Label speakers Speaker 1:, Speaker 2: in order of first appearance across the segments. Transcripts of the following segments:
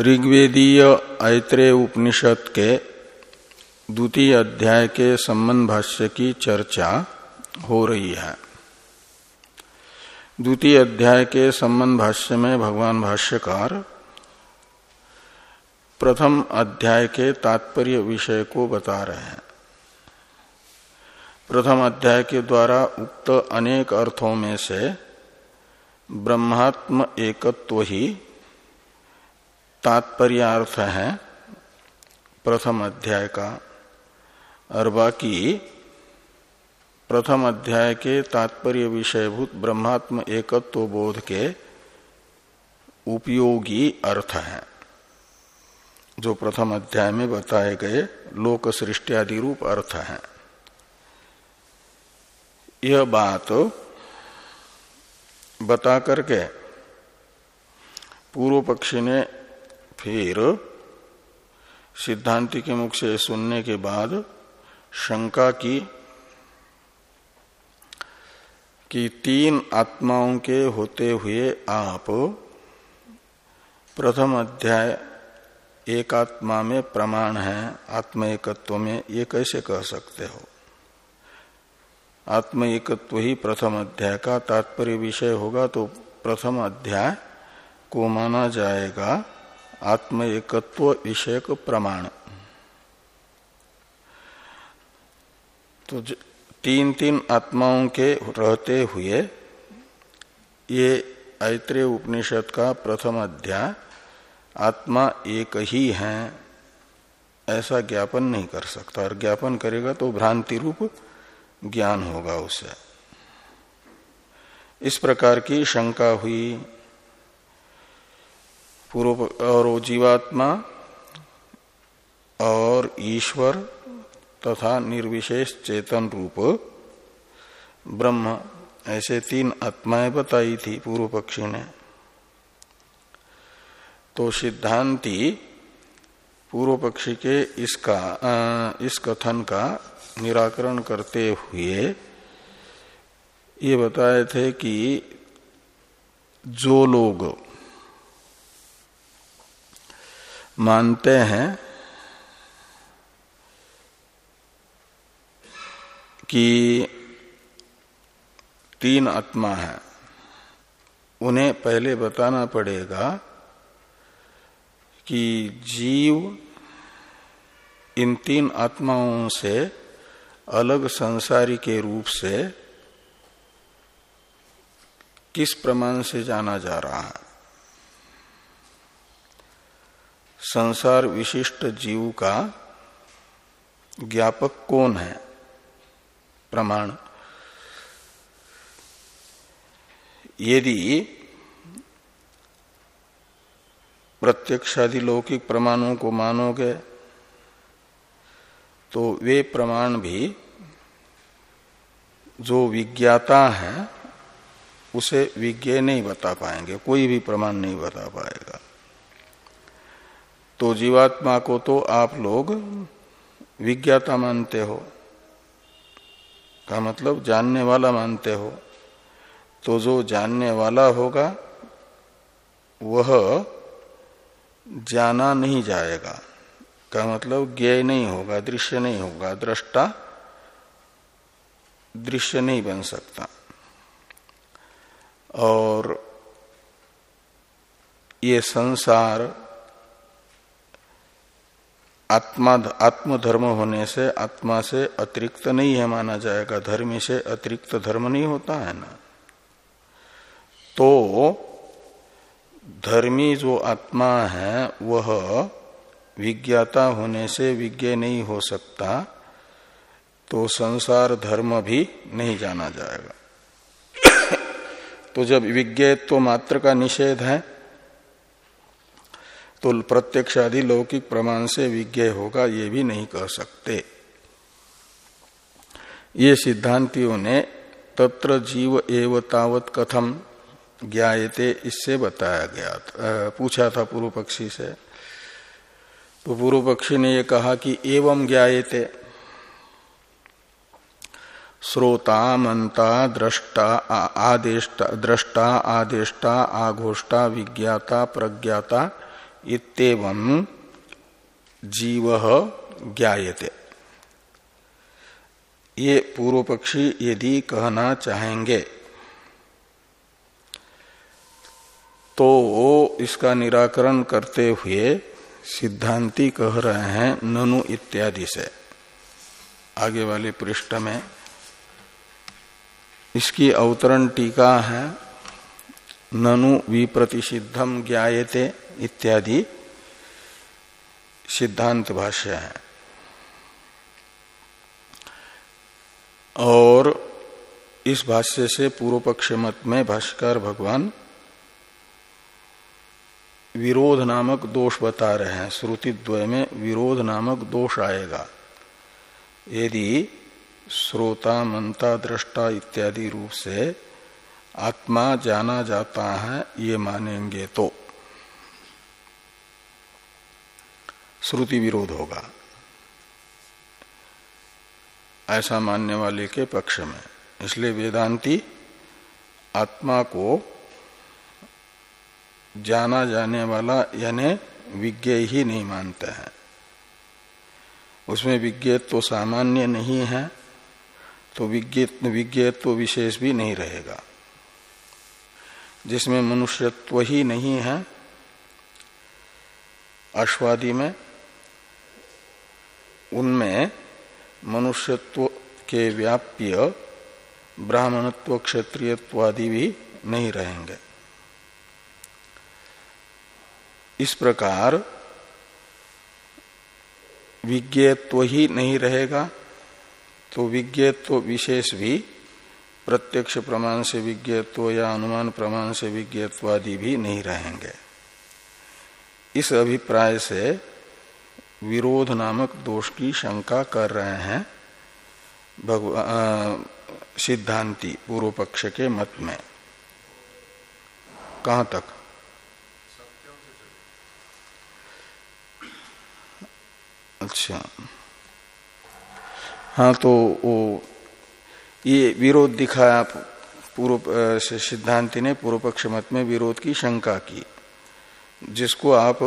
Speaker 1: ऋग्वेदीय ऐत्रेय उपनिषद के द्वितीय अध्याय के संबंध भाष्य की चर्चा हो रही है। द्वितीय अध्याय के संबंध भाष्य में भगवान भाष्यकार प्रथम अध्याय के तात्पर्य विषय को बता रहे हैं। प्रथम अध्याय के द्वारा उक्त अनेक अर्थों में से ब्रह्मात्म एकत्व ही तात्पर्यार्थ है, प्रथम अध्याय का, और बाकी प्रथम अध्याय के तात्पर्य विषयभूत ब्रह्मात्म एकत्व बोध के उपयोगी अर्थ है, जो प्रथम अध्याय में बताए गए लोक सृष्टि आदि रूप अर्थ है। यह बात बता करके पूर्व पक्षी ने फिर सिद्धांति के मुख से सुनने के बाद शंका की कि तीन आत्माओं के होते हुए आप प्रथम अध्याय एक आत्मा में प्रमाण है आत्म एकत्व में, ये कैसे कह सकते हो? आत्म एकत्व ही प्रथम अध्याय का तात्पर्य विषय होगा तो प्रथम अध्याय को माना जाएगा आत्म एकत्व विषयक प्रमाण। तो तीन तीन आत्माओं के रहते हुए, ये ऐत्रेय उपनिषद का प्रथम अध्याय, आत्मा एक ही है, ऐसा ज्ञापन नहीं कर सकता। और ज्ञापन करेगा तो भ्रांति रूप ज्ञान होगा उसे। इस प्रकार की शंका हुई पूर्व और जीवात्मा और ईश्वर तथा निर्विशेष चेतन रूप। ब्रह्म, ऐसे तीन आत्माएँ बताई थी पूर्व पक्षी ने। तो सिद्धांति पूर्व पक्षी के इसका इस कथन का निराकरण करते हुए ये बताए थे कि जो लोग मानते हैं कि तीन आत्मा है। उन्हें पहले बताना पड़ेगा कि जीव इन तीन आत्माओं से अलग संसारी के रूप से किस प्रमाण से जाना जा रहा है? संसार विशिष्ट जीव का ज्ञापक कौन है? प्रमाण। यदि प्रत्यक्षादि लौकिक प्रमाणों को मानोगे तो वे प्रमाण भी जो विज्ञाता है, उसे विज्ञ नहीं बता पाएँगे, कोई भी प्रमाण नहीं बता पाएगा। तो जीवात्मा को तो आप लोग विज्ञाता मानते हो। का मतलब जानने वाला मानते हो। तो जो जानने वाला होगा, वह जाना नहीं जाएगा। का मतलब ज्ञ नहीं होगा, दृश्य नहीं होगा, दृष्टा दृश्य नहीं बन सकता। और ये संसार आत्मा, आत्मधर्म होने से आत्मा से अतिरिक्त नहीं है माना जाएगा। धर्म से अतिरिक्त धर्म नहीं होता है ना। तो धर्मी जो आत्मा है, वह विज्ञाता होने से विज्ञ नहीं हो सकता तो संसार धर्म भी नहीं जाना जाएगा। तो जब विज्ञत्व मात्र का निषेध है तो प्रत्यक्ष आदि लौकिक प्रमाण से विज्ञ होगा, ये भी नहीं कह सकते। ये सिद्धांतियों ने तत्र जीव एव तावत कथम ज्ञाते इससे बताया गया पूछा था पूर्व पक्षी से। तो पूर्व पक्षी ने ये कहा कि एवं ज्ञाते श्रोता मंता दृष्टा आदेष्टा दृष्टा आदेष्टा आघोष्टा विज्ञाता प्रज्ञाता इतम जीव ज्ञायते। ये पूर्व पक्षी यदि कहना चाहेंगे तो वो इसका निराकरण करते हुए सिद्धांति कह रहे हैं, ननु इत्यादि से। आगे वाले पृष्ठ में इसकी अवतरण टीका है, ननु विप्रतिषिद्धम ज्ञायते। इत्यादि सिद्धांत भाष्य है। और इस भाष्य से पूर्व पक्ष मत में भाष्कर भगवान विरोध नामक दोष बता रहे हैं। श्रुति द्वय में विरोध नामक दोष आएगा। यदि श्रोता मंता दृष्टा इत्यादि रूप से आत्मा जाना जाता है, ये मानेंगे तो। श्रुति विरोध होगा। ऐसा मानने वाले के पक्ष में। इसलिए वेदांती आत्मा को जाना जाने वाला यानी विज्ञ ही नहीं मानते हैं। उसमें विज्ञ तो सामान्य नहीं है तो विज्ञ तो विशेष भी नहीं रहेगा। जिसमें मनुष्यत्व ही नहीं है, अश्वादि में उनमें मनुष्यत्व के व्याप्य, ब्राह्मणत्व, क्षत्रियत्वादि भी नहीं रहेंगे। इस प्रकार विज्ञत्व ही नहीं रहेगा तो विज्ञत्व विशेष भी, प्रत्यक्ष प्रमाण से विज्ञत्व या अनुमान प्रमाण से विज्ञत्वादि भी नहीं रहेंगे। इस अभिप्राय से विरोध नामक दोष की शंका कर रहे हैं भगवान सिद्धांति पूर्व पक्ष के मत में। कहा तक? अच्छा। हाँ तो वो, ये विरोध दिखाया पूर्व सिद्धांति ने पूर्व पक्ष मत में विरोध की शंका की, जिसको आप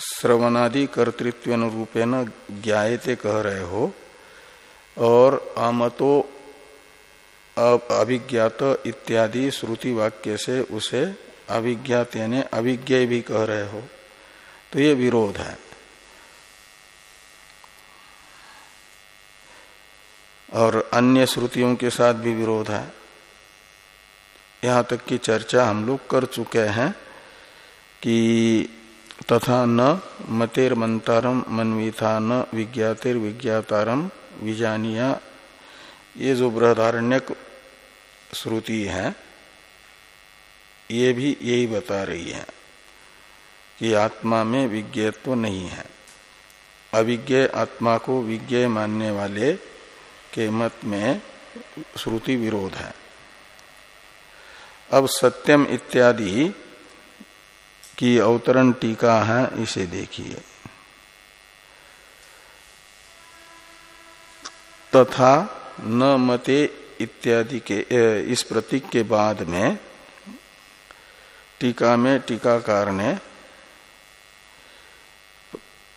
Speaker 1: श्रवणादि कर्तृत्व रूपेण ज्ञाते कह रहे हो, और अमतो अभिज्ञात इत्यादि श्रुति वाक्य से उसे अभिज्ञात यानी अभिज्ञ भी कह रहे हो। तो ये विरोध है। और अन्य श्रुतियों के साथ भी विरोध है। यहाँ तक की चर्चा हम लोग कर चुके हैं कि तथा न मतेर मंतारम मनवीथा न विज्ञातिर विज्ञातारम विजानिया। ये जो बृहदारण्यक श्रुति है, ये भी यही बता रही है कि आत्मा में विज्ञत्व नहीं है। अविज्ञ आत्मा को विज्ञ मानने वाले के मत में श्रुति विरोध है। अब सत्यम इत्यादि की अवतरण टीका है, इसे देखिए। तथा न मते इत्यादि के इस प्रतीक के बाद में टीका में टीकाकार ने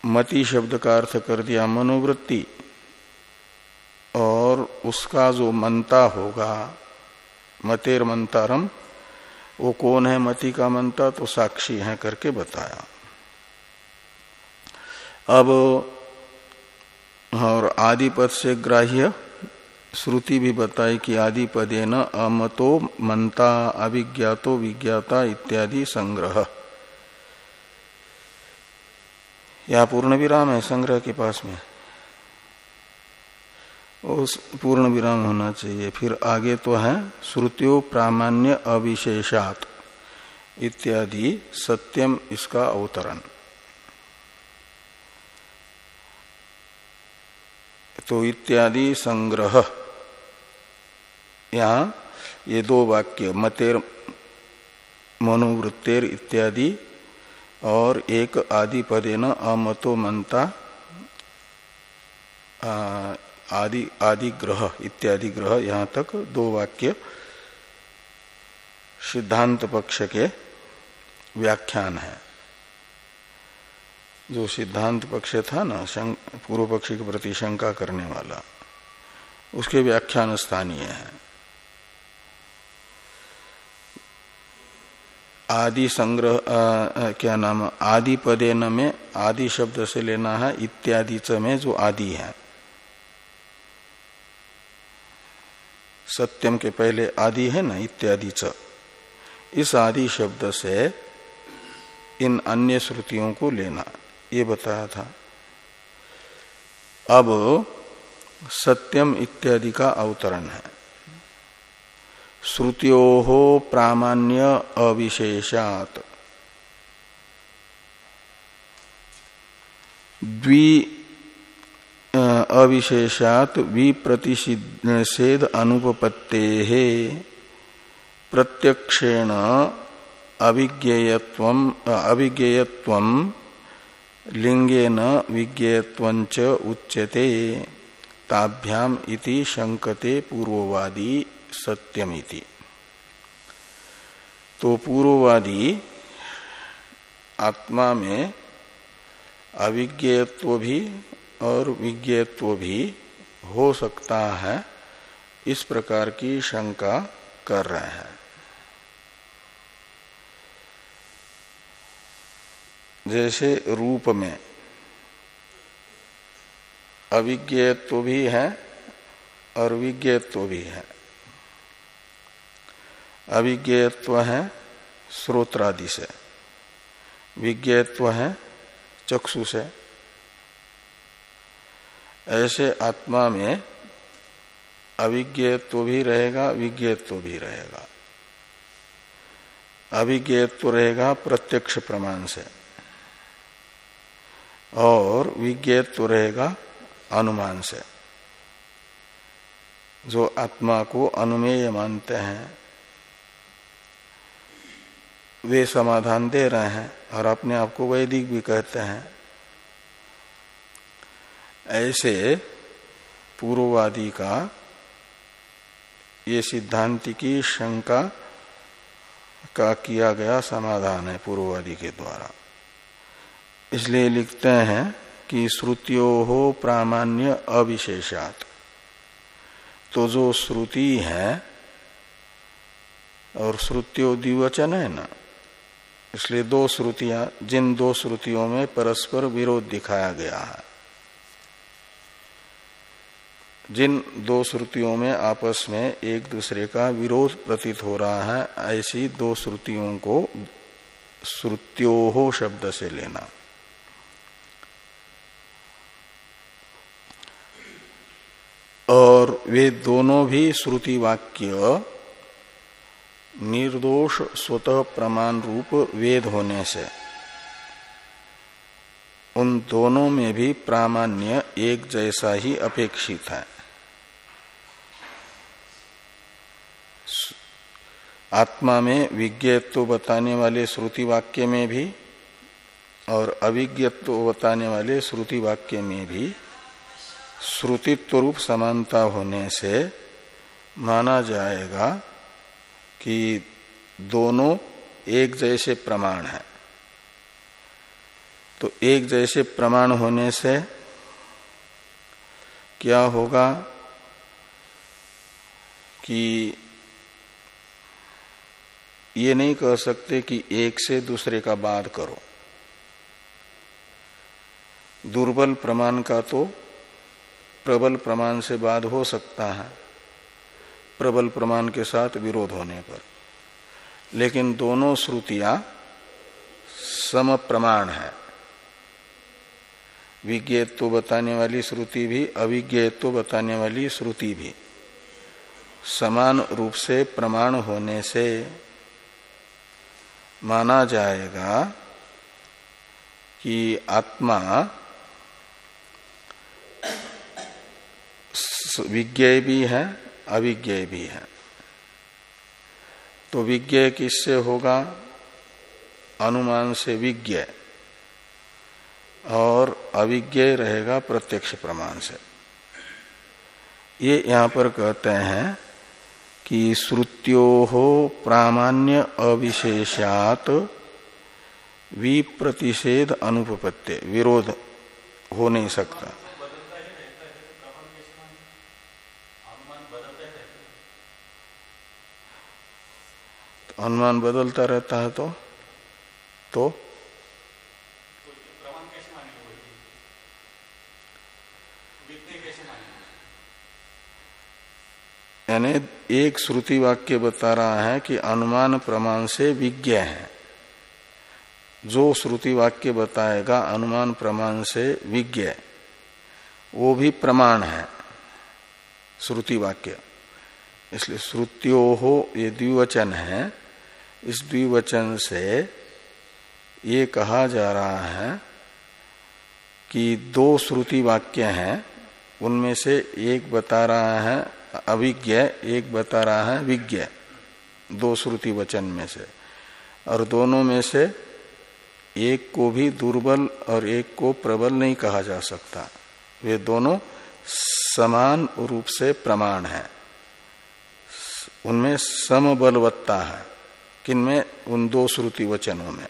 Speaker 1: मति शब्द का अर्थ कर दिया, मनोवृत्ति, और उसका जो मंता होगा, मतेर मंतारम वो कौन है, मति का मंता तो साक्षी है करके बताया। अब, और आदिपद से ग्राह्य श्रुति भी बताई कि आदिपदे न अमतो मंता अभिज्ञातो विज्ञाता इत्यादि संग्रह। या पूर्ण विराम है संग्रह के पास में? उस पूर्ण विराम होना चाहिए। फिर आगे तो है, श्रुतियों प्रामाण्य अविशेषात इत्यादि सत्यम इसका अवतरण। तो इत्यादि संग्रह। यहाँ ये दो वाक्य, मतेर, मनोवृत्तेर इत्यादि और एक आदि पदे न अमतो मनता आदि आदि ग्रह, इत्यादि ग्रह यहाँ तक दो वाक्य सिद्धांत पक्ष के व्याख्यान है। जो सिद्धांत पक्ष था ना पूर्व पक्षी के प्रति शंका करने वाला, उसके व्याख्यान स्थानीय है। आदि संग्रह क्या नाम, आदि पदे न में, आदि शब्द से लेना है, इत्यादि च में जो आदि है। सत्यम के पहले आदि है ना इत्यादि च। इस आदि शब्द से इन अन्य श्रुतियों को लेना, ये बताया था। अब सत्यम इत्यादि का अवतरण है। श्रुतियो प्रामाण्य अविशेषात। द्वि अविशेषात विप्रतिषेध अनुपत्ते प्रत्यक्षेण अभिज्ञेयत्व अभिज्ञेयत्व लिंगेन विज्ञेयत्वंच उच्यते। ताभ्याम इति शंकते पूर्ववादी सत्यमिति। तो पूर्ववादी आत्मा में अविज्ञत्व भी और विज्ञत्व भी हो सकता है। इस प्रकार की शंका कर रहे हैं। जैसे रूप में अविज्ञत्व भी है और विज्ञत्व भी है। अविज्ञत्व है स्रोत्रादि से विज्ञत्व है चक्षु से ऐसे आत्मा में अविज्ञत्व भी रहेगा विज्ञत्व भी रहेगा। अभिज्ञत्व रहेगा प्रत्यक्ष प्रमाण से। और विज्ञत्व रहेगा अनुमान से। जो आत्मा को अनुमेय मानते हैं, वे समाधान दे रहे हैं और अपने आप को वैदिक भी कहते हैं। ऐसे पूर्ववादी का ये सिद्धांति की शंका का किया गया समाधान है पूर्ववादी के द्वारा। इसलिए लिखते हैं कि श्रुतियो हो प्रामाण्य अविशेषात। तो जो श्रुति है, और श्रुतियो द्विवचन है ना, इसलिए दो श्रुतियाँ, जिन दो श्रुतियों में परस्पर विरोध दिखाया गया है। जिन दो श्रुतियों में आपस में एक दूसरे का विरोध प्रतीत हो रहा है, ऐसी दो श्रुतियों को श्रुत्यो शब्द से लेना। और वे दोनों भी श्रुति वाक्य निर्दोष स्वतः प्रमाण रूप वेद होने से, उन दोनों में भी प्रामाण्य एक जैसा ही अपेक्षित है। आत्मा में विज्ञत्व बताने वाले श्रुति वाक्य में भी और अविज्ञत्व बताने वाले श्रुति वाक्य में भी श्रुतित्व रूप समानता होने से माना जाएगा कि दोनों एक जैसे प्रमाण है। तो एक जैसे प्रमाण होने से क्या होगा कि ये नहीं कह सकते कि एक से दूसरे का बाद करो। दुर्बल प्रमाण का तो प्रबल प्रमाण से बाद हो सकता है, प्रबल प्रमाण के साथ विरोध होने पर। लेकिन दोनों श्रुतियाँ सम प्रमाण है। विज्ञत्व बताने वाली श्रुति भी अविज्ञत्व बताने वाली श्रुति भी समान रूप से प्रमाण होने से माना जाएगा कि आत्मा विज्ञ भी है अविज्ञ भी है। तो विज्ञ किससे होगा? अनुमान से विज्ञ और अविज्ञ रहेगा प्रत्यक्ष प्रमाण से। ये यहाँ पर कहते हैं कि श्रुत्यो प्रामाण्य अविशेषात विप्रतिषेध अनुपत्य विरोध हो नहीं सकता। अनुमान बदलता रहता है तो तो यानी एक श्रुति वाक्य बता रहा है कि अनुमान प्रमाण से विज्ञ है। जो श्रुति वाक्य बताएगा अनुमान प्रमाण से विज्ञ, वो भी प्रमाण है, श्रुति वाक्य। इसलिए श्रुतियो हो ये द्विवचन है। इस द्विवचन से ये कहा जा रहा है कि दो श्रुति वाक्य हैं, उनमें से एक बता रहा है अभिज्ञ एक बता रहा है, विज्ञ। दो श्रुति वचन में से। और दोनों में से एक को भी दुर्बल और एक को प्रबल नहीं कहा जा सकता। वे दोनों समान रूप से प्रमाण है। उनमें समबलवत्ता है। किनमें? उन दो श्रुति वचनों में।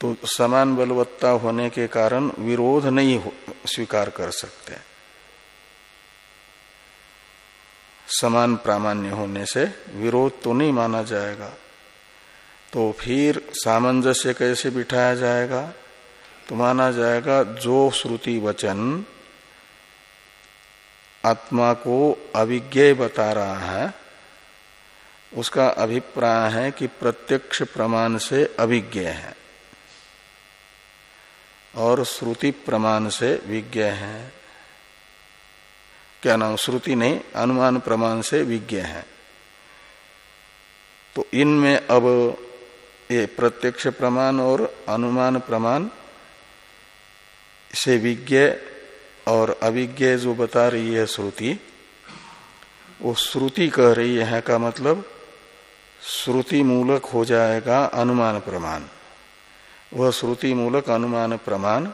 Speaker 1: तो समान बलवत्ता होने के कारण विरोध नहीं स्वीकार कर सकते। समान प्रामाण्य होने से विरोध तो नहीं माना जाएगा। तो फिर सामंजस्य कैसे बिठाया जाएगा? तो माना जाएगा, जो श्रुति वचन आत्मा को अभिज्ञ बता रहा है, उसका अभिप्राय है कि प्रत्यक्ष प्रमाण से अभिज्ञ है। और श्रुति प्रमाण से विज्ञ है। क्या नाम, श्रुति नहीं, अनुमान प्रमाण से विज्ञ है। तो इनमें अब ये प्रत्यक्ष प्रमाण और अनुमान प्रमाण से विज्ञ और अविज्ञ जो बता रही है श्रुति, वो श्रुति कह रही है का मतलब श्रुति मूलक हो जाएगा अनुमान प्रमाण। वह श्रुति मूलक अनुमान प्रमाण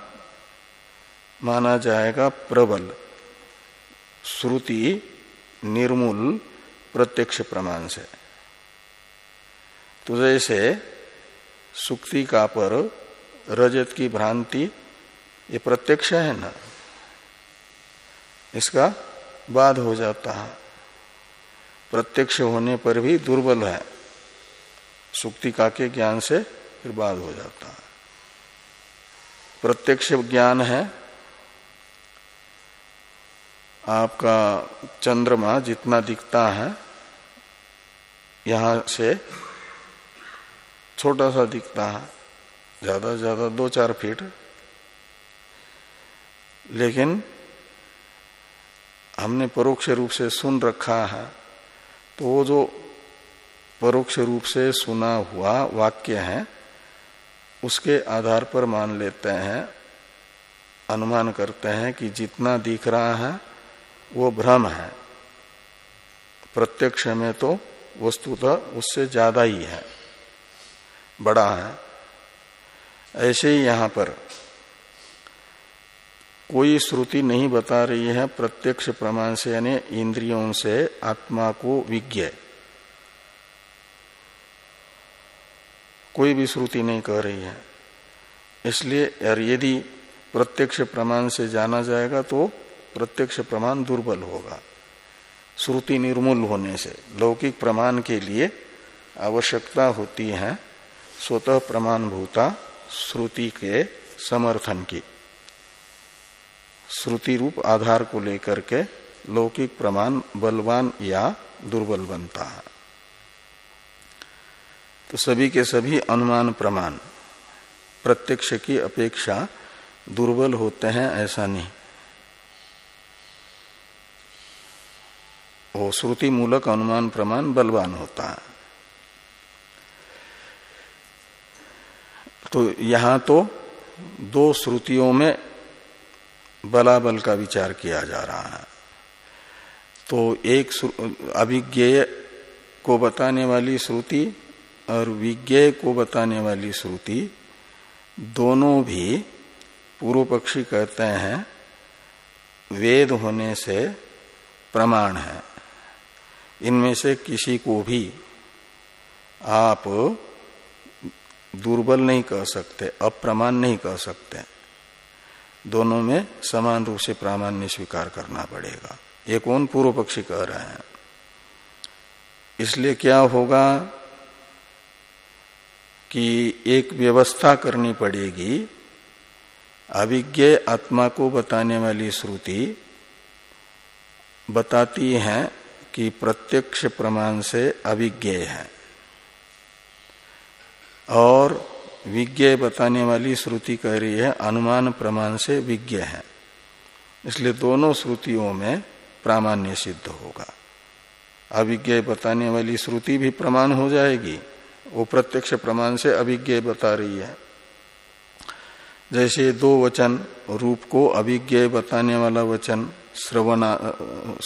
Speaker 1: माना जाएगा प्रबल। श्रुति निर्मूल प्रत्यक्ष प्रमाण से। तो जैसे सुक्ति का पर रजत की भ्रांति ये प्रत्यक्ष है ना? इसका बाद हो जाता है। प्रत्यक्ष होने पर भी दुर्बल है। सुक्ति का के ज्ञान से फिर बाद हो जाता है। प्रत्यक्ष ज्ञान है आपका चंद्रमा जितना दिखता है, यहाँ से छोटा सा दिखता है, ज़्यादा से ज़्यादा दो चार फीट। लेकिन हमने परोक्ष रूप से सुन रखा है तो वो जो परोक्ष रूप से सुना हुआ वाक्य है, उसके आधार पर मान लेते हैं, अनुमान करते हैं कि जितना दिख रहा है वो भ्रम है। प्रत्यक्ष में तो वस्तुतः उससे ज़्यादा ही है। बड़ा है। ऐसे ही यहाँ पर कोई श्रुति नहीं बता रही है प्रत्यक्ष प्रमाण से, यानी इंद्रियों से आत्मा को विज्ञ। कोई भी श्रुति नहीं कह रही है। इसलिए यदि प्रत्यक्ष प्रमाण से जाना जाएगा तो प्रत्यक्ष प्रमाण दुर्बल होगा। श्रुति निर्मूल होने से लौकिक प्रमाण के लिए आवश्यकता होती है स्वतः प्रमाण भूता श्रुति के समर्थन की। श्रुति रूप आधार को लेकर के लौकिक प्रमाण बलवान या दुर्बल बनता है। तो सभी के सभी अनुमान प्रमाण, प्रत्यक्ष की अपेक्षा दुर्बल होते हैं ऐसा नहीं। वो श्रुति मूलक अनुमान प्रमाण बलवान होता है। तो यहाँ तो दो श्रुतियों में बलाबल का विचार किया जा रहा है। तो एक अभिज्ञेय को बताने वाली श्रुति और विज्ञेय को बताने वाली श्रुति दोनों भी पूर्व पक्षी कहते हैं, वेद होने से प्रमाण है। इनमें से किसी को भी आप दुर्बल नहीं कह सकते, अप्रमाण नहीं कह सकते। दोनों में समान रूप से प्रामाण्य स्वीकार करना पड़ेगा। ये कौन पूर्व पक्षी कह रहे हैं? इसलिए क्या होगा कि एक व्यवस्था करनी पड़ेगी। अभिज्ञ आत्मा को बताने वाली श्रुति बताती है कि प्रत्यक्ष प्रमाण से अभिज्ञ है। और विज्ञ बताने वाली श्रुति कह रही है, अनुमान प्रमाण से विज्ञ है। इसलिए दोनों श्रुतियों में प्रामाण्य सिद्ध होगा। अभिज्ञ बताने वाली श्रुति भी प्रमाण हो जाएगी, वो प्रत्यक्ष प्रमाण से अभिज्ञ बता रही है। जैसे दो वचन, रूप को अभिज्ञ बताने वाला वचन, श्रवणा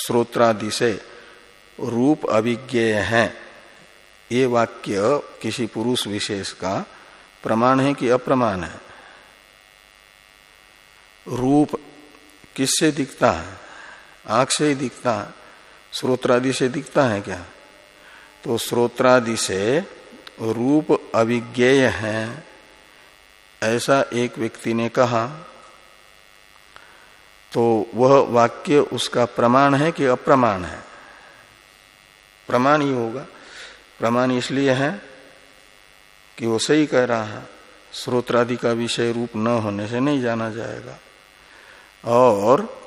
Speaker 1: श्रोत्रादि से रूप अभिज्ञेय है। ये वाक्य किसी पुरुष विशेष का प्रमाण है कि अप्रमाण है। रूप किससे दिखता है? आँख से ही दिखता है? श्रोत्रादि से दिखता है क्या? तो श्रोत्रादि से रूप अभिज्ञेय है, ऐसा एक व्यक्ति ने कहा। तो वह वाक्य उसका प्रमाण है कि अप्रमाण है? प्रमाण ही होगा। प्रमाण इसलिए है कि वो सही कह रहा है। स्रोत्रादि का विषय रूप न होने से नहीं जाना जाएगा। और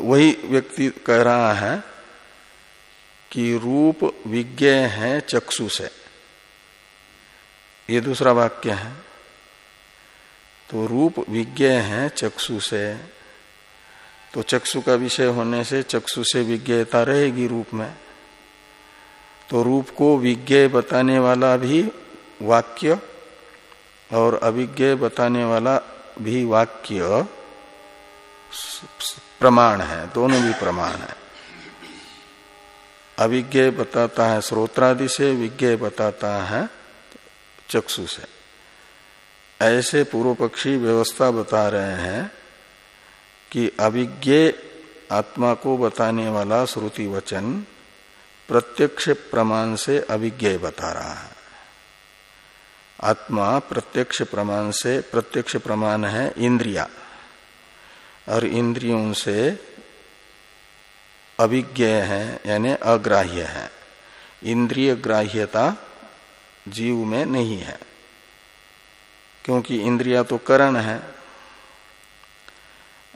Speaker 1: वही व्यक्ति कह रहा है कि रूप विज्ञ है चक्षु से। ये दूसरा वाक्य है। तो रूप विज्ञ है चक्षु से। तो चक्षु का विषय होने से चक्षु से विज्ञता रहेगी रूप में। तो रूप को विज्ञ बताने वाला भी वाक्य और अभिज्ञ बताने वाला भी वाक्य प्रमाण है, दोनों भी प्रमाण है। अभिज्ञ बताता है स्रोत्रादि से, विज्ञ बताता है चक्षु से। ऐसे पूर्व पक्षी व्यवस्था बता रहे हैं कि अभिज्ञ आत्मा को बताने वाला श्रुति वचन प्रत्यक्ष प्रमाण से अभिज्ञ बता रहा है। आत्मा प्रत्यक्ष प्रमाण से प्रत्यक्ष प्रमाण है इंद्रिया। और इंद्रियों से अभिज्ञ है, यानी अग्राह्य है। इंद्रिय ग्राह्यता जीव में नहीं है। क्योंकि इंद्रिया तो करण है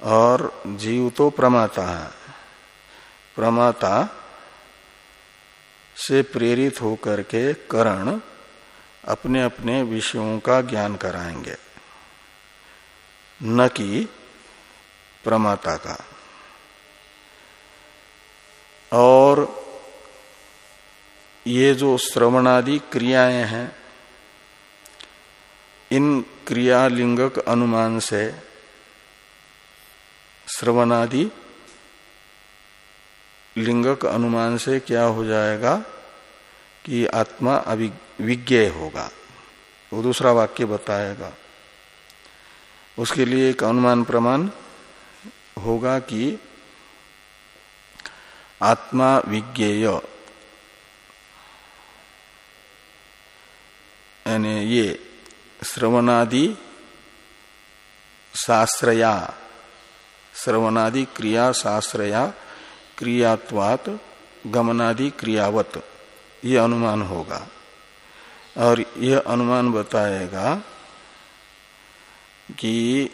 Speaker 1: और जीव तो प्रमाता है। प्रमाता से प्रेरित होकर के करण अपने अपने विषयों का ज्ञान कराएँगे। न कि प्रमाता का। और ये जो श्रवणादि क्रियाएँ हैं, इन क्रियालिंगक अनुमान से श्रवणादि लिंगक अनुमान से क्या हो जाएगा कि आत्मा अभिज्ञ होगा। वो दूसरा वाक्य बताएगा। उसके लिए एक अनुमान प्रमाण होगा कि आत्मा विज्ञेय। यानी ये श्रवणादि शास्त्रया श्रवणादि क्रिया शास्त्रया क्रियात्वात गमनादि क्रियावत। ये अनुमान होगा। और यह अनुमान बताएगा कि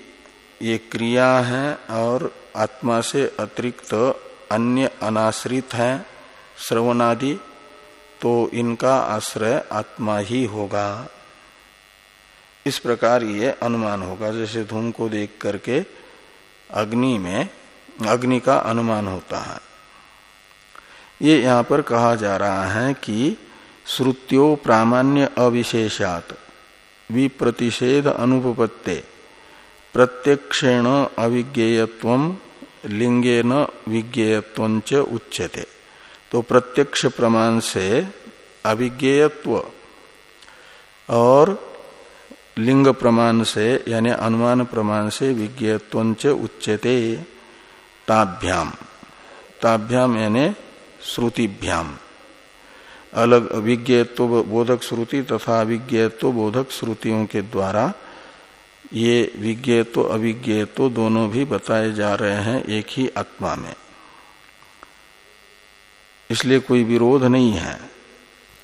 Speaker 1: ये क्रिया है और आत्मा से अतिरिक्त अन्य अनाश्रित है श्रवणादि तो इनका आश्रय आत्मा ही होगा। इस प्रकार ये अनुमान होगा। जैसे धूम को देख करके अग्नि में अग्नि का अनुमान होता है। ये यहाँ पर कहा जा रहा है कि श्रुत्यो प्रामाण्य अविशेषात, विप्रतिषेध अनुपत्ते प्रत्यक्षेण अविज्ञेयत्व, लिंगेन विज्ञेयत्व उच्यते। तो प्रत्यक्ष प्रमाण से अविज्ञेयत्व और लिंग प्रमाण से, यानी अनुमान प्रमाण से विज्ञत्व उच्चते ताभ्याम। ताभ्याम यानी श्रुतिभ्याम। अलग अभिज्ञत्व बोधक श्रुति तथा अभिज्ञत्व बोधक श्रुतियों के द्वारा ये विज्ञत्व अभिज्ञत्व दोनों भी बताए जा रहे हैं एक ही आत्मा में। इसलिए कोई विरोध नहीं है।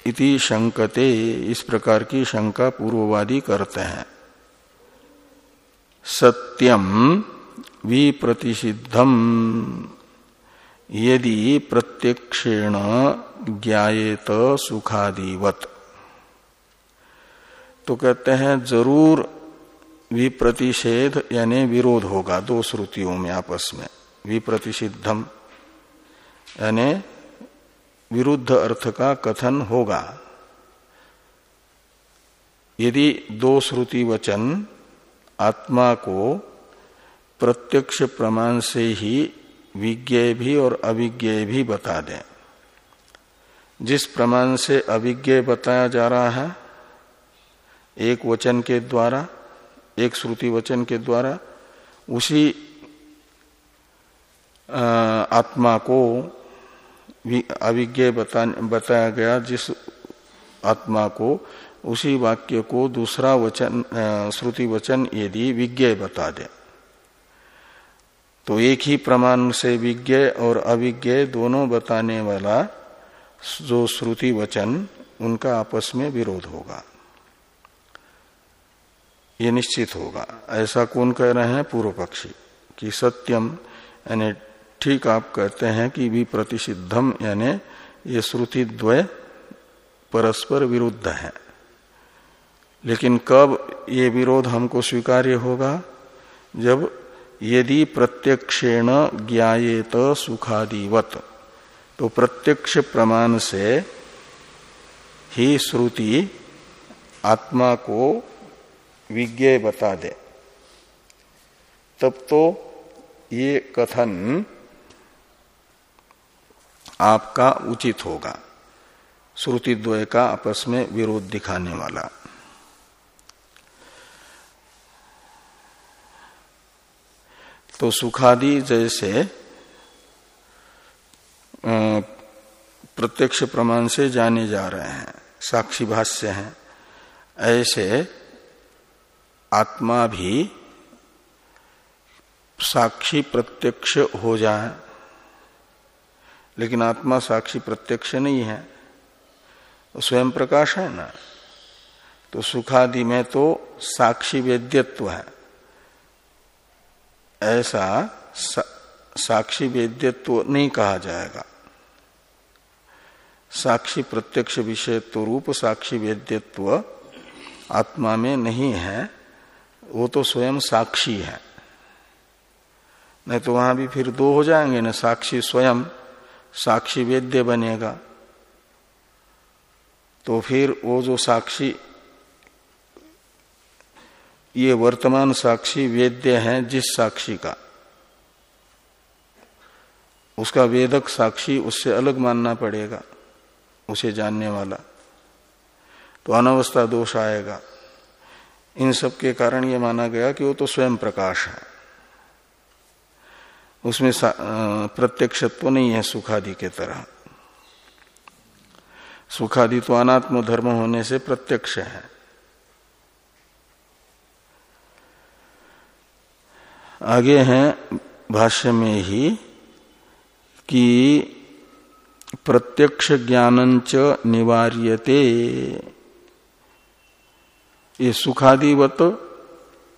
Speaker 1: इति शंकते, इस प्रकार की शंका पूर्ववादी करते हैं। सत्यम विप्रतिषिद्धम, यदि प्रत्यक्षेण ज्ञात सुखादिवत। तो कहते हैं, ज़रूर विप्रतिषेध यानी विरोध होगा दो श्रुतियों में आपस में। विप्रतिषिद्धम, यानी विरुद्ध अर्थ का कथन होगा। यदि दो श्रुति वचन आत्मा को प्रत्यक्ष प्रमाण से ही विज्ञ भी और अविज्ञ भी बता दें। जिस प्रमाण से अविज्ञ बताया जा रहा है, एक वचन के द्वारा, एक श्रुति वचन के द्वारा, उसी आत्मा को अविज्ञ बता, बताया गया जिस आत्मा को उसी वाक्य को दूसरा वचन श्रुति वचन यदि विज्ञ बता दे। तो एक ही प्रमाण से विज्ञ और अविज्ञ दोनों बताने वाला जो श्रुति वचन उनका आपस में विरोध होगा। ये निश्चित होगा। ऐसा कौन कह रहे हैं? पूर्व पक्षी कि सत्यम यानी ठीक आप कहते हैं कि भी प्रतिषिद्धम, यानी ये श्रुति द्वय परस्पर विरुद्ध है। लेकिन कब ये विरोध हमको स्वीकार्य होगा? जब यदि प्रत्यक्षेण ज्ञाएत सुखादिवत। तो प्रत्यक्ष प्रमाण से ही श्रुति आत्मा को विज्ञ बता दे। तब तो ये कथन आपका उचित होगा। श्रुति द्वय का आपस में विरोध दिखाने वाला। तो सुखादि जैसे प्रत्यक्ष प्रमाण से जाने जा रहे हैं, साक्षी भाष्य हैं। ऐसे आत्मा भी साक्षी प्रत्यक्ष हो जाए लेकिन आत्मा साक्षी प्रत्यक्ष नहीं है तो स्वयं प्रकाश है ना। तो सुखादि में तो साक्षी वेद्यत्व है। ऐसा सा, साक्षी वेद्यत्व नहीं कहा जाएगा। साक्षी प्रत्यक्ष विषयत्व रूप साक्षी वेद्यत्व आत्मा में नहीं है वो तो स्वयं साक्षी है। नहीं तो वहाँ भी फिर दो हो जाएँगे ना साक्षी स्वयं। साक्षी वेद्य बनेगा। तो फिर वो जो साक्षी, ये वर्तमान साक्षी वेद्य है जिस साक्षी का। उसका वेदक साक्षी उससे अलग मानना पड़ेगा, उसे जानने वाला। तो अनवस्था दोष आएगा। इन सब के कारण ये माना गया कि वो तो स्वयं प्रकाश है। उसमें प्रत्यक्षत्व नहीं है सुखादि के तरह। सुखादि तो अनात्म धर्म होने से प्रत्यक्ष है। आगे हैं भाष्य में ही कि प्रत्यक्ष ज्ञानंच निवार्यते। ये सुखादिवत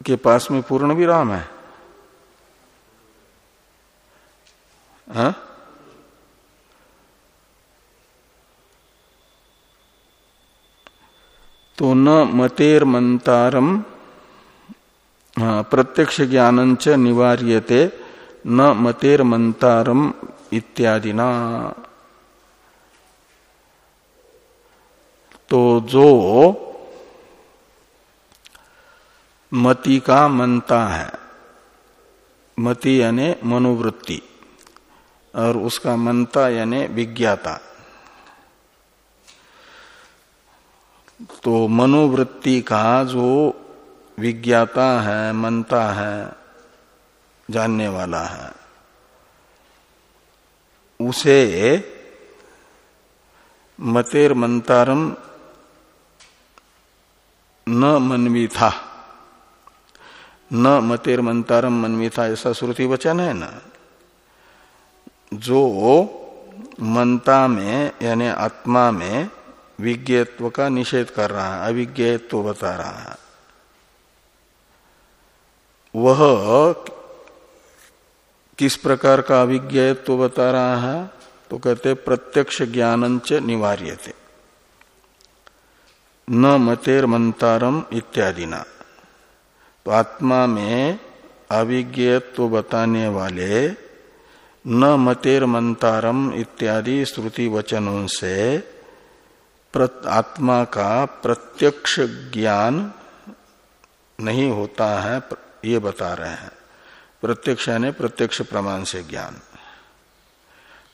Speaker 1: के पास में पूर्ण विराम है। हा? तो न मतेर मंतारम प्रत्यक्ष ज्ञान च निवार्यते न मतेर मंतारम इत्यादि ना तो जो मति का मनता है, मति यानी मनोवृत्ति और उसका मनता यानी विज्ञाता। तो मनोवृत्ति का जो विज्ञाता है मनता है, जानने वाला है, उसे मतेर मंतारम न मनवी था। न मतेर मंतारम मनवी था, ऐसा श्रुति वचन है ना? जो मनता में, यानी आत्मा में विज्ञत्व का निषेध कर रहा है, अविज्ञत्व बता रहा है। वह किस प्रकार का अभिज्ञत्व बता रहा है? तो कहते प्रत्यक्ष ज्ञान च निवार्य न मतेर मंतारम इत्यादि ना तो आत्मा में अभिज्ञत्व बताने वाले न मतेर मंतारम इत्यादि श्रुति वचनों से आत्मा का प्रत्यक्ष ज्ञान नहीं होता है ये बता रहे हैं। प्रत्यक्ष यानी प्रत्यक्ष प्रमाण से ज्ञान।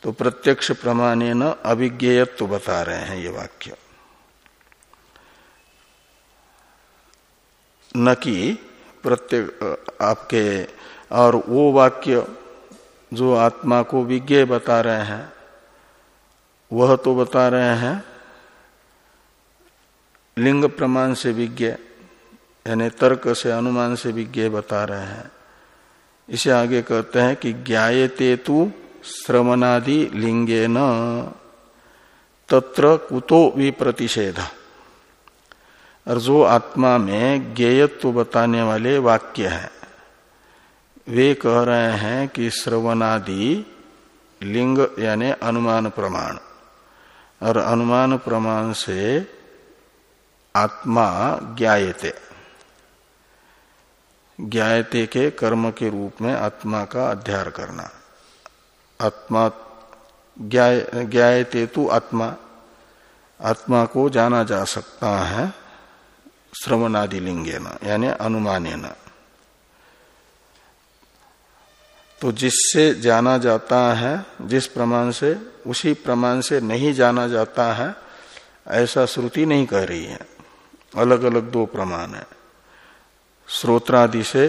Speaker 1: तो प्रत्यक्ष प्रमाण न अभिज्ञेयत्व बता रहे हैं ये वाक्य। न कि प्रत्येक आपके और वो वाक्य जो आत्मा को विज्ञ बता रहे हैं, वह तो बता रहे हैं लिंग प्रमाण से विज्ञ, यानी तर्क से अनुमान से विज्ञ बता रहे हैं। इसे आगे कहते हैं कि ज्ञाते तु श्रवणादि लिंगे न तत्र कुतो विप्रतिषेध। और जो आत्मा में ज्ञेयत्व बताने वाले वाक्य हैं वे कह रहे हैं कि श्रवणादि लिंग यानी अनुमान प्रमाण। और अनुमान प्रमाण से आत्मा ज्ञाते ज्ञाते के कर्म के रूप में आत्मा का अध्यार करना। आत्मा ज्ञाते तु आत्मा। आत्मा को जाना जा सकता है श्रवणादि लिंगे न यानी अनुमाने न तो जिससे जाना जाता है, जिस प्रमाण से, उसी प्रमाण से नहीं जाना जाता है, ऐसा श्रुति नहीं कह रही है। अलग अलग दो प्रमाण है। श्रोत्रादि से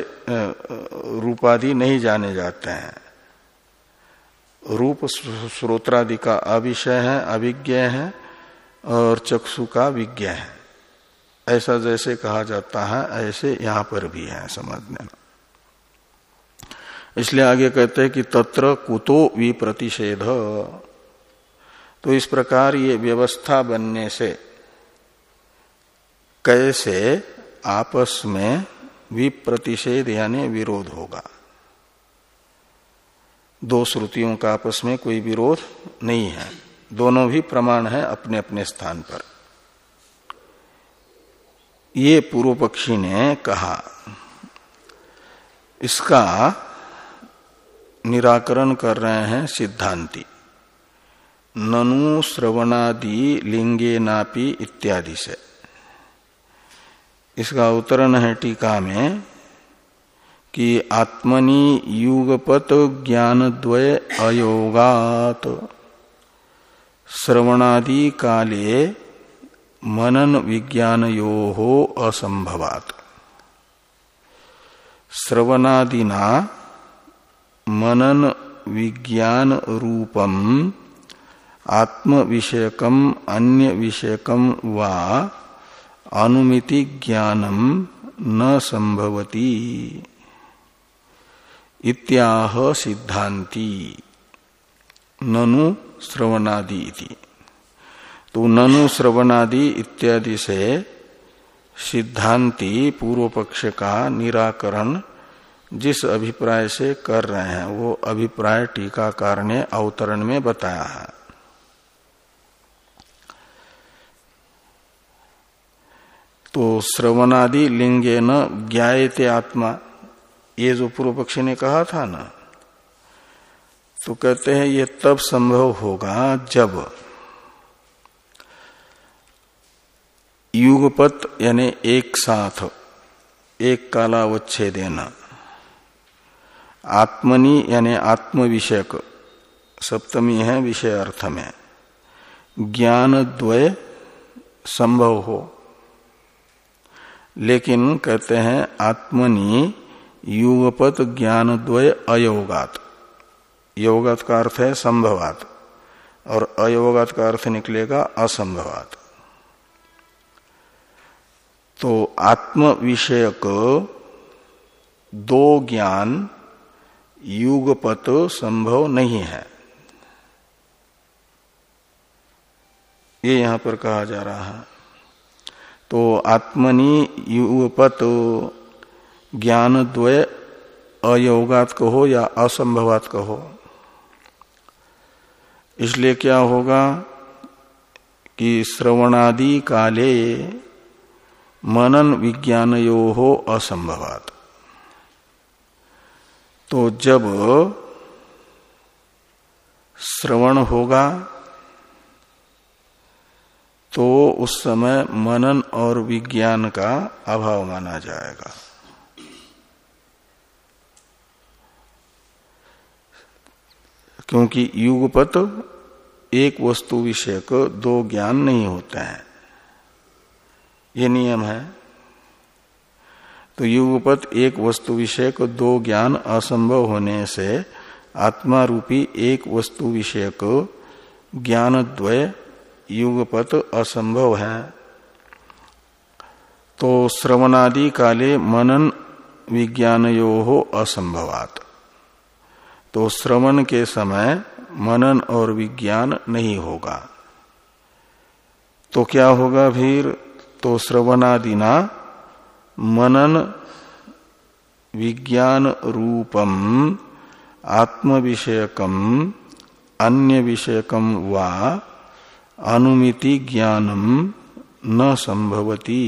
Speaker 1: रूपादि नहीं जाने जाते हैं। रूप श्रोत्रादि का अविषय है अभिज्ञ है, और चक्षु का विज्ञ है। ऐसा जैसे कहा जाता है, ऐसे यहाँ पर भी है समझने इसलिए आगे कहते हैं कि तत्र कुतो विप्रतिषेध। तो इस प्रकार ये व्यवस्था बनने से, कैसे आपस में विप्रतिषेध यानी विरोध होगा। दो श्रुतियों का आपस में कोई विरोध नहीं है। दोनों भी प्रमाण है अपने अपने स्थान पर। ये पूर्व पक्षी ने कहा, इसका निराकरण कर रहे हैं सिद्धांति। ननु श्रवणादि लिंगे नापी इत्यादि से। इसका उत्तरण है टीका में कि आत्मनि युगपत ज्ञान द्वय अयोगात। श्रवणादि काले मनन विज्ञान यो हो असंभवात। श्रवणादिना मनन विज्ञान रूपम आत्म विषयकम अन्य विषयकम वा अनुमिति ज्ञानम न संभवती इत्याह सिद्धांति ननु श्रवणादि इति। तो ननु श्रवणादि इत्यादि से सिद्धांति पूर्व पक्ष का निराकरण जिस अभिप्राय से कर रहे हैं, वो अभिप्राय टीकाकार ने अवतरण में बताया है। तो श्रवणादि लिंगे न ज्ञाते आत्मा, ये जो पूर्व पक्षी ने कहा था ना तो कहते हैं ये तब संभव होगा जब युगपत यानी एक साथ, एक देना आत्मनि यानी आत्म विषयक सप्तमी है विषय अर्थ में। ज्ञान द्वय संभव हो। लेकिन कहते हैं आत्मनि युगपत ज्ञान द्वय अयोगात। योगात का अर्थ है संभवात, और अयोगात का अर्थ निकलेगा असंभवात। तो आत्म विषयक दो ज्ञान युगपत संभव नहीं है। ये यहाँ पर कहा जा रहा है। तो आत्मनि युगपत ज्ञान द्वय अयोगात कहो या असंभवात कहो। इसलिए क्या होगा कि श्रवणादि काले मनन विज्ञान यो हो असंभवात। तो जब श्रवण होगा तो उस समय मनन और विज्ञान का अभाव माना जाएगा। क्योंकि युगपत एक वस्तु विषय को दो ज्ञान नहीं होते हैं। ये नियम है। तो युगपत एक वस्तु विषय को दो ज्ञान असंभव होने से आत्मा रूपी एक वस्तु विषय को ज्ञान द्वय युगपत असंभव है। तो श्रवणादि काले मनन विज्ञान यो हो असंभवात। तो श्रवण के समय मनन और विज्ञान नहीं होगा। तो क्या होगा फिर तो श्रवणादिना मनन विज्ञान रूपम आत्म विषयकम अन्य विषयकम वा अनुमिति ज्ञानम न संभवती।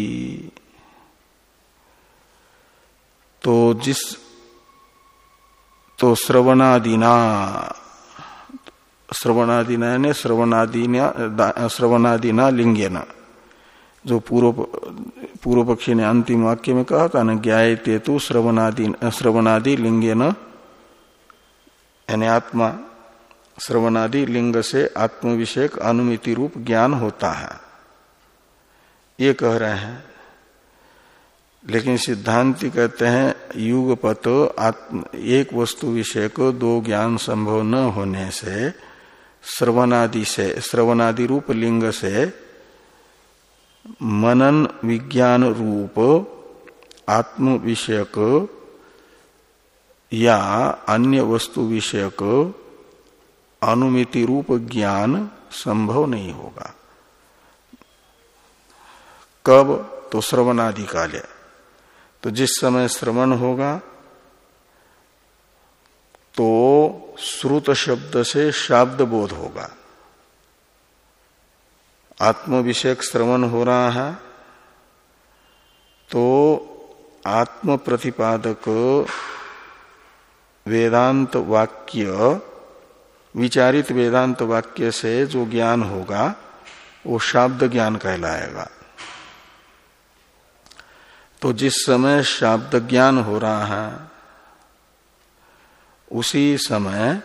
Speaker 1: तो जिस तो श्रवणादिना श्रवणादिना ने श्रवणादिना श्रवणादिना लिंगेना। जो पूर्व पूर्व पक्षी ने अंतिम वाक्य में कहा था ना ज्ञाते तो श्रवणादि श्रवणादि लिंगे न। यानी आत्मा, श्रवणादि लिंग से आत्म विषयक अनुमिति रूप ज्ञान होता है। ये कह रहे हैं। लेकिन सिद्धांति कहते हैं, युगपत आत्म, एक वस्तु विषय को दो ज्ञान संभव न होने से, श्रवणादि से, श्रवणादि रूप लिंग से मनन विज्ञान रूप आत्म विषयक या अन्य वस्तु विषयक अनुमिति रूप ज्ञान संभव नहीं होगा। कब? तो श्रवणादि काले तो जिस समय श्रवण होगा तो श्रुत शब्द से शाब्द बोध होगा। आत्म विषयक श्रवण हो रहा है तो आत्म प्रतिपादक वेदांत वाक्य, विचारित वेदांत वाक्य से जो ज्ञान होगा, वो शाब्द ज्ञान कहलाएगा। तो जिस समय शाब्द ज्ञान हो रहा है, उसी समय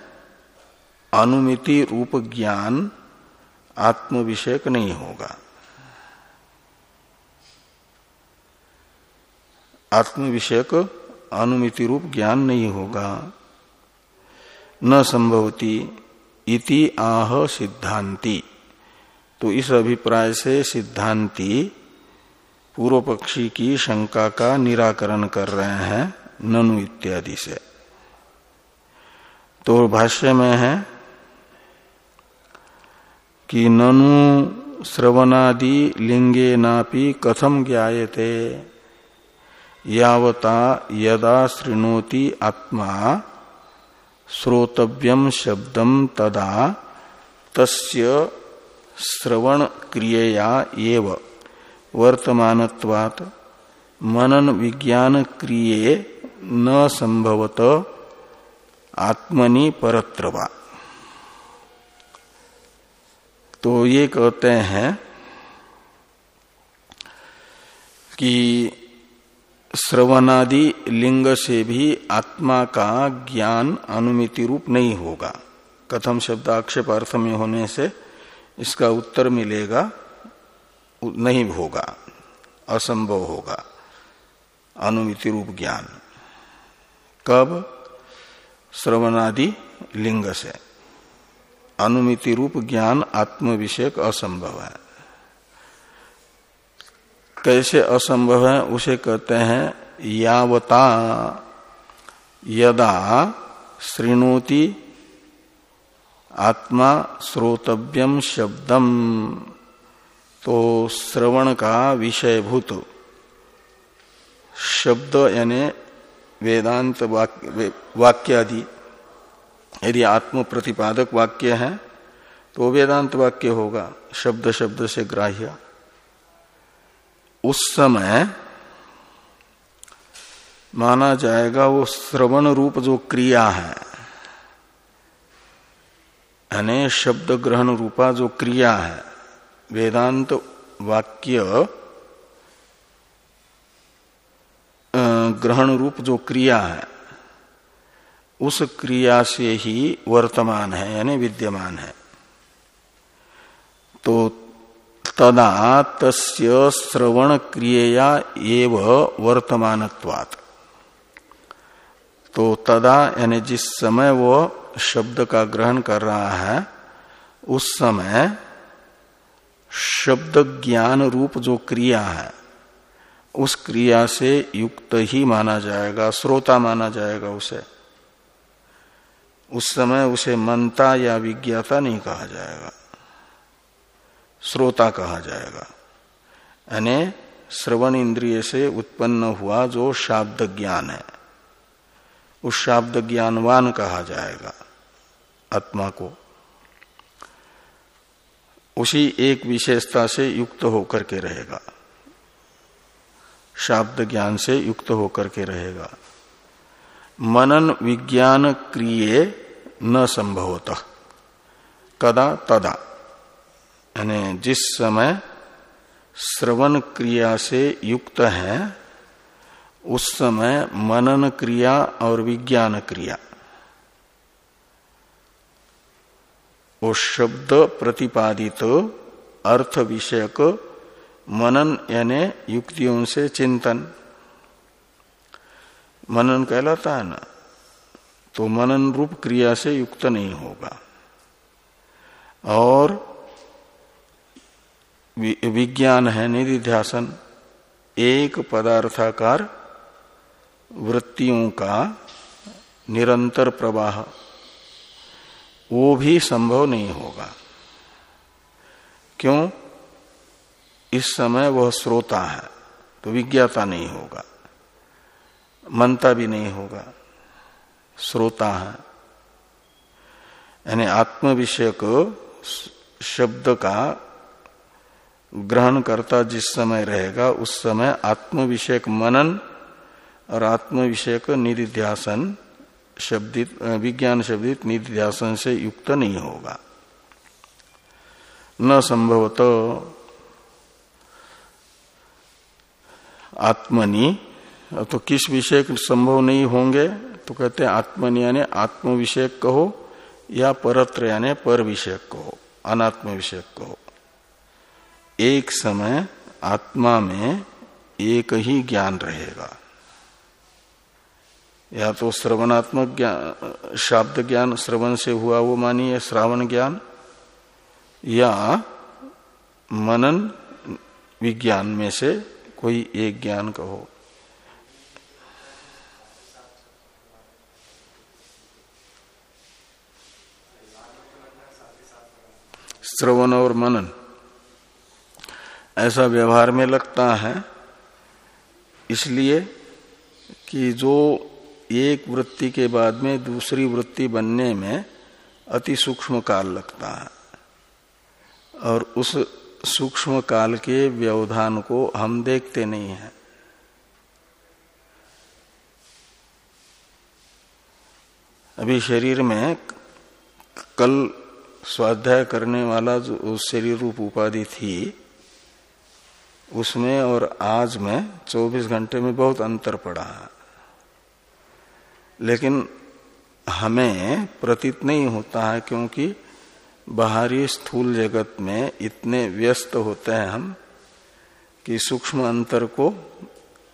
Speaker 1: अनुमिति रूप ज्ञान आत्म विषयक नहीं होगा। आत्म विषयक अनुमिति रूप ज्ञान नहीं होगा। न संभवती इति आह सिद्धांति। तो इस अभिप्राय से सिद्धांति पूर्व पक्षी की शंका का निराकरण कर रहे हैं ननु इत्यादि से। तो भाष्य में है कि ननु श्रवणादि लिंगे नापि कथम ज्ञाते यावता यदा शृणोति आत्मा श्रोतव्यम शब्दम तदा तस्य श्रवण क्रियया एव। वर्तमानत्वात् मनन विज्ञान क्रिय न संभवत आत्मनि परत्रवा। तो ये कहते हैं कि श्रवणादि लिंग से भी आत्मा का ज्ञान अनुमिति रूप नहीं होगा। कथम शब्द आक्षेप अर्थ में होने से इसका उत्तर मिलेगा नहीं होगा, असंभव होगा, अनुमिति रूप ज्ञान। कब? श्रवणादि लिंग से। अनुमिति रूप ज्ञान आत्म विषयक असंभव है। कैसे असंभव है, उसे कहते हैं, यावता यदा श्रृणोति आत्मा श्रोतव्यम शब्दम तो श्रवण का विषयभूत। शब्द यानी वेदांत वाक्य यदि आत्म प्रतिपादक वाक्य है तो वेदांत वाक्य होगा, शब्द शब्द से ग्राह्य। उस समय माना जाएगा वो श्रवण रूप जो क्रिया है, यानी शब्द ग्रहण रूपा जो क्रिया है, वेदांत वाक्य ग्रहण रूप जो क्रिया है उस क्रिया से ही वर्तमान है, यानी विद्यमान है। तो तदा तस्य श्रवण क्रिया एव वर्तमानत्वात्। तो तदा, यानी जिस समय वो शब्द का ग्रहण कर रहा है, उस समय शब्द ज्ञान रूप जो क्रिया है, उस क्रिया से युक्त ही माना जाएगा, श्रोता माना जाएगा उसे। उस समय उसे मनता या विज्ञाता नहीं कहा जाएगा। श्रोता कहा जाएगा। यानी श्रवण इंद्रिय से उत्पन्न हुआ जो शाब्द ज्ञान है, उस शाब्द ज्ञानवान कहा जाएगा आत्मा को। उसी एक विशेषता से युक्त होकर के रहेगा। शाब्द ज्ञान से युक्त होकर के रहेगा। मनन विज्ञान क्रिय न संभवत। कदा तदा। यानी जिस समय श्रवण क्रिया से युक्त है, उस समय मनन क्रिया और विज्ञान क्रिया। वो शब्द प्रतिपादित अर्थ विषयक मनन यानी युक्तियों से चिंतन। मनन कहलाता है ना तो मनन रूप क्रिया से युक्त नहीं होगा। और विज्ञान है, निधिध्यासन, एक पदार्थाकार वृत्तियों का निरंतर प्रवाह, वो भी संभव नहीं होगा। क्यों? इस समय वह श्रोता है तो विज्ञाता नहीं होगा। मनता भी नहीं होगा। श्रोता है। यानी आत्म विषय को शब्द का ग्रहण करता जिस समय रहेगा, उस समय आत्म विषयक मनन और आत्म विषयक निधिध्यासन शब्दित, विज्ञान शब्दित निधिध्यासन से युक्त नहीं होगा। न संभवत आत्मनि तो किस विषय संभव नहीं होंगे तो कहते हैं आत्मनि यानी आत्म विषय कहो, या परत्र यानी पर विषय कहो, अनात्म विषय कहो। एक समय आत्मा में एक ही ज्ञान रहेगा। या तो श्रवणात्मक ज्ञान शाब्द ज्ञान श्रवण से हुआ वो मानिए, श्रावण ज्ञान, या मनन विज्ञान में से कोई एक ज्ञान कहो। श्रवण और मनन। ऐसा व्यवहार में लगता है। इसलिए कि जो एक वृत्ति के बाद में दूसरी वृत्ति बनने में अति सूक्ष्म काल लगता है। और उस सूक्ष्म काल के व्यवधान को हम देखते नहीं हैं। अभी शरीर में कल स्वाध्याय करने वाला जो शरीर रूप उपाधि थी, उसमें और आज में 24 घंटे में बहुत अंतर पड़ा। लेकिन हमें प्रतीत नहीं होता है क्योंकि बाहरी स्थूल जगत में इतने व्यस्त होते हैं हम कि सूक्ष्म अंतर को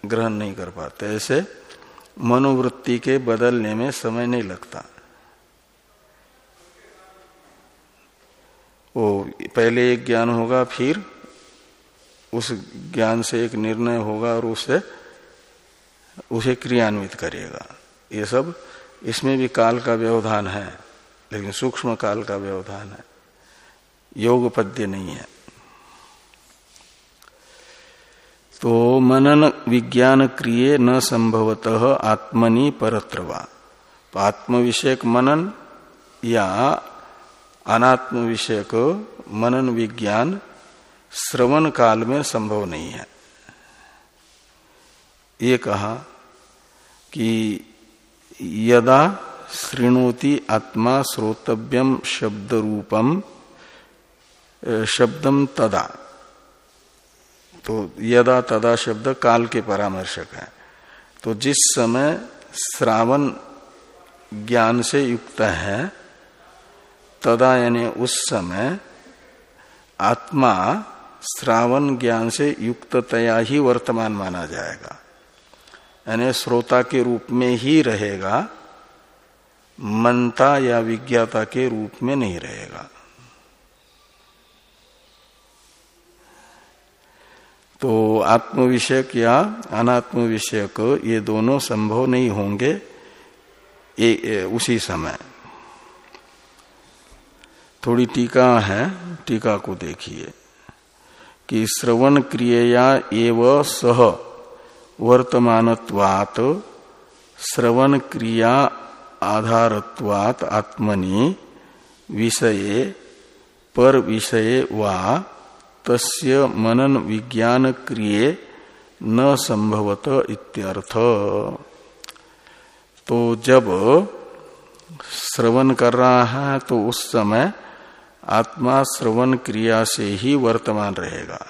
Speaker 1: ग्रहण नहीं कर पाते। ऐसे मनोवृत्ति के बदलने में समय नहीं लगता। वो पहले एक ज्ञान होगा, फिर उस ज्ञान से एक निर्णय होगा और उसे उसे क्रियान्वित करेगा। ये सब इसमें भी काल का व्यवधान है, लेकिन सूक्ष्म काल का व्यवधान है। योग पद्य नहीं है। तो मनन विज्ञान क्रिय न संभवतः आत्मनि परत्रवा। तो आत्म विषयक मनन या अनात्म विषयक मनन विज्ञान श्रवण काल में संभव नहीं है। ये कहा कि यदा श्रृणोति आत्मा श्रोतव्यम शब्द रूपम शब्दम तदा। तो यदा तदा शब्द काल के परामर्शक है। तो जिस समय श्रावण ज्ञान से युक्त है तदा यानी उस समय आत्मा श्रावण ज्ञान से युक्ततया ही वर्तमान माना जाएगा। यानी श्रोता के रूप में ही रहेगा मनता या विज्ञाता के रूप में नहीं रहेगा। तो आत्म विषयक या अनात्म विषयक ये दोनों संभव नहीं होंगे ए, ए, उसी समय। थोड़ी टीका है, टीका को देखिए कि श्रवण क्रिया एव सह वर्तमानत्वात, श्रवण क्रिया आधारत्वात आत्मनि विषये, पर विषये वा तस्य मनन विज्ञान क्रिय न संभवत इत्यर्थ। तो जब श्रवण कर रहा है तो उस समय आत्मा श्रवण क्रिया से ही वर्तमान रहेगा।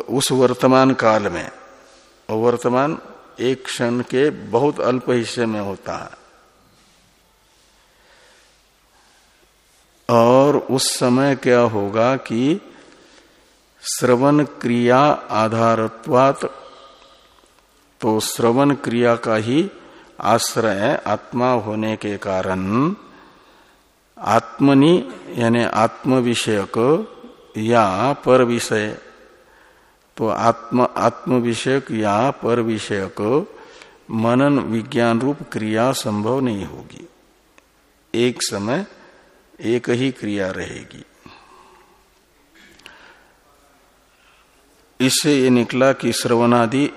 Speaker 1: उस वर्तमान काल में, और वर्तमान एक क्षण के बहुत अल्प हिस्से में होता है। और उस समय क्या होगा कि श्रवण क्रिया आधारत्वात तो श्रवण क्रिया का ही आश्रय, आत्मा होने के कारण आत्मनि, यानी आत्म विषयक या पर विषय तो आत्म आत्म विषयक या पर विषयक मनन विज्ञान रूप क्रिया संभव नहीं होगी। एक समय एक ही क्रिया रहेगी। इससे ये निकला कि श्रवणादि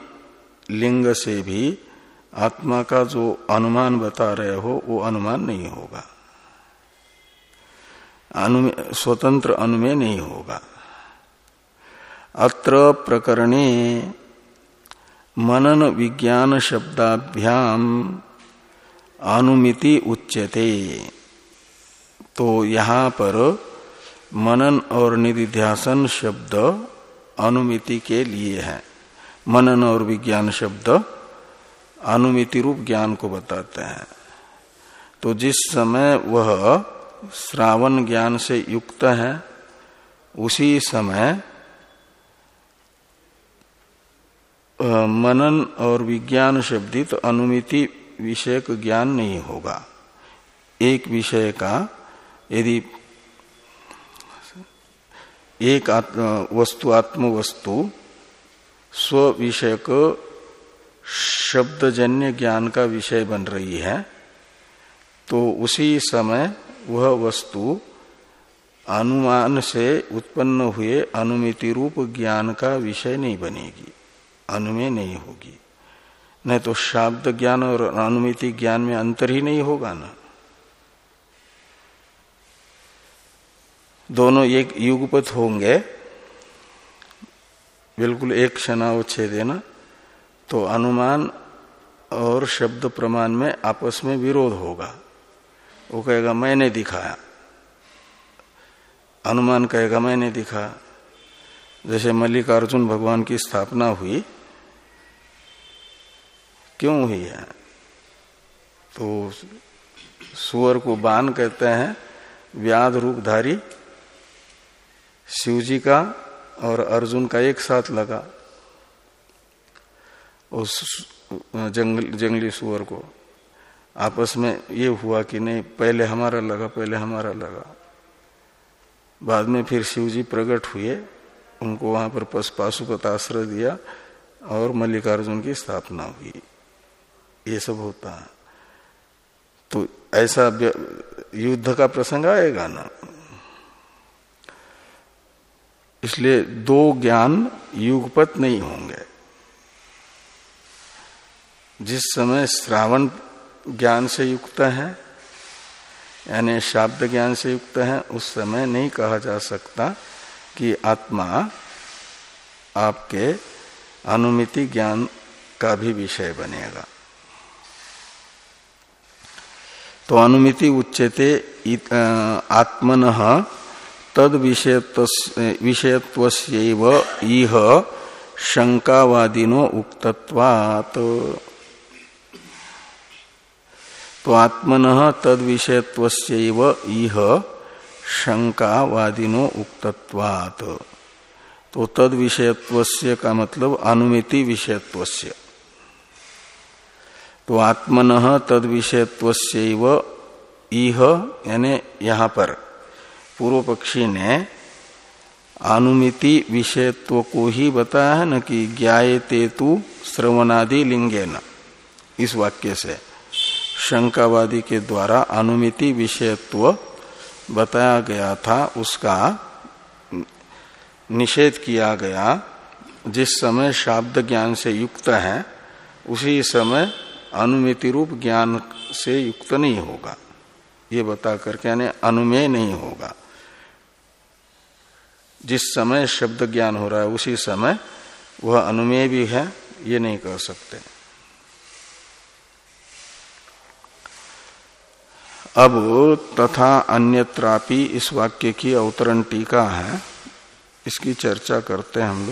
Speaker 1: लिंग से भी आत्मा का जो अनुमान बता रहे हो, वो अनुमान नहीं होगा। अनुमे, स्वतंत्र अनुमेय नहीं होगा। अत्र प्रकरणे मनन विज्ञान शब्दाभ्याम अनुमिति उच्यते। तो यहाँ पर मनन और निधिध्यासन शब्द अनुमिति के लिए है। मनन और विज्ञान शब्द अनुमिति रूप ज्ञान को बताते हैं। तो जिस समय वह श्रावण ज्ञान से युक्त है उसी समय मनन और विज्ञान शब्दित अनुमिति विषयक ज्ञान नहीं होगा। एक विषय का यदि एक आत्म, वस्तु आत्म वस्तु स्व विषयक शब्दजन्य ज्ञान का विषय बन रही है तो उसी समय वह वस्तु अनुमान से उत्पन्न हुए अनुमिति रूप ज्ञान का विषय नहीं बनेगी, अनुमेय नहीं होगी। नहीं तो शाब्द ज्ञान और अनुमिति ज्ञान में अंतर ही नहीं होगा ना। दोनों एक युगपत होंगे, बिल्कुल एक क्षणावच्छेद है ना। तो अनुमान और शब्द प्रमाण में आपस में विरोध होगा। वो कहेगा मैंने दिखाया। अनुमान कहेगा मैंने दिखा। जैसे मल्लिकार्जुन भगवान की स्थापना हुई, क्यों हुई है? तो सुअर को बान कहते हैं, व्याध रूपधारी, शिवजी का और अर्जुन का एक साथ लगा। उस जंगल, जंगली सुअर को। आपस में ये हुआ कि नहीं, पहले हमारा लगा, पहले हमारा लगा। बाद में फिर शिव जी प्रकट हुए, उनको वहाँ पर पाशुपत आश्रय दिया और मल्लिकार्जुन की स्थापना हुई। ये सब होता है। तो ऐसा युद्ध का प्रसंग आएगा ना। इसलिए दो ज्ञान युगपत नहीं होंगे। जिस समय श्रावण ज्ञान से युक्त है, यानी शाब्द ज्ञान से युक्त है, उस समय नहीं कहा जा सकता कि आत्मा आपके अनुमिति ज्ञान का भी विषय बनेगा। तो अनुमिति उच्चते आत्मन तद विषयत्व इह शंकावादिनो तो आत्मन तद विषयत्व इह शंकावादिनो उक्तत्वात्। तो तद विषयत्व का मतलब अनुमिति विषयत्व तो आत्मन तद विषयत्व इह, यानी यहाँ पर पूर्व पक्षी ने अनुमिति विषयत्व को ही बताया है न कि ज्ञाते तु श्रवणादि लिंगे न इस वाक्य से शंकावादी के द्वारा अनुमिति विषयत्व बताया गया था, उसका निषेध किया गया। जिस समय शाब्द ज्ञान से युक्त है, उसी समय अनुमिति रूप ज्ञान से युक्त नहीं होगा। ये बता करके यानी अनुमेय नहीं होगा। जिस समय शब्द ज्ञान हो रहा है, उसी समय वह अनुमेय भी है, ये नहीं कह सकते। अब तथा अन्यत्रापि इस वाक्य की अवतरण टीका है, इसकी चर्चा करते हैं हम लोग।